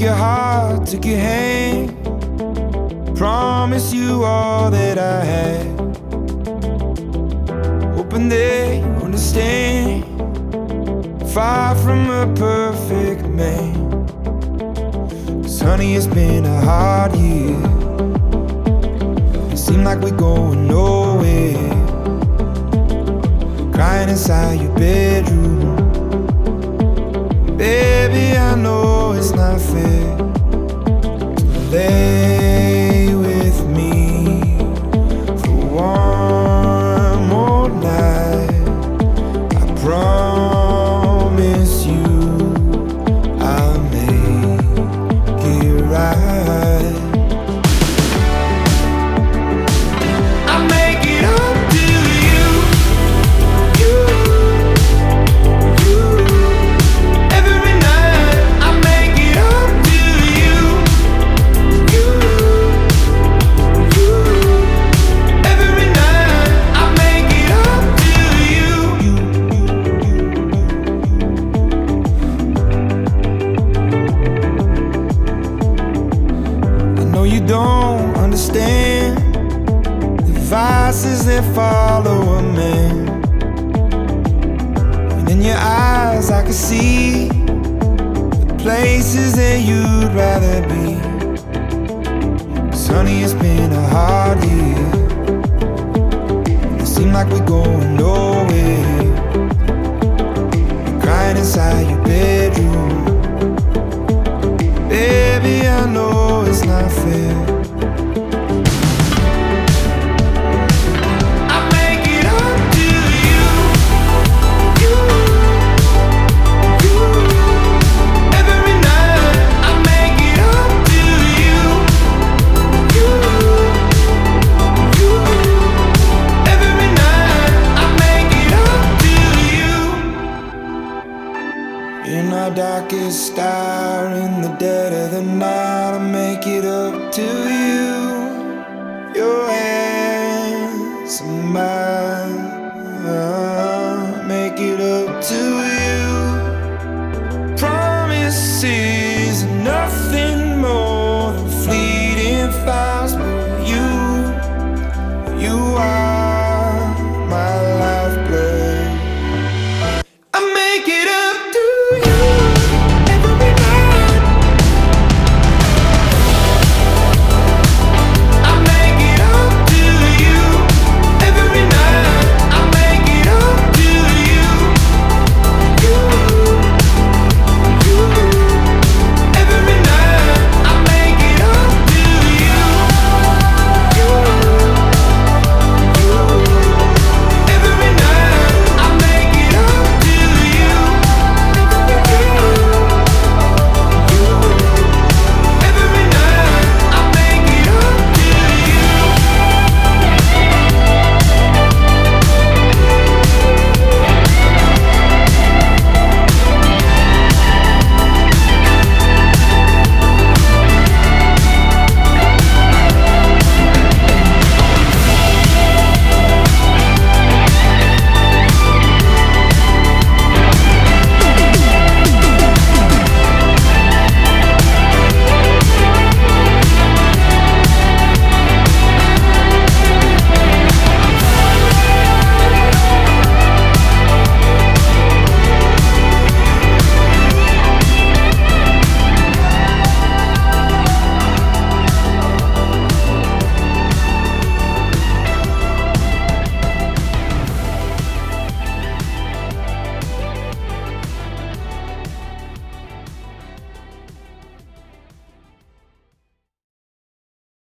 your heart, took your hand. Promise you all that I had. Hoping they understand. Far from a perfect man. Cause honey, it's been a hard year. It seemed like we're going nowhere. Crying inside your bedroom. Baby, I know it's not fair. Lay you don't understand the vices that follow a man. And in your eyes, I can see the places that you'd rather be. Sonny, it's been a hard year. It seems like we're going nowhere. You're crying inside your our darkest hour, in the dead of the night, I make it up to you.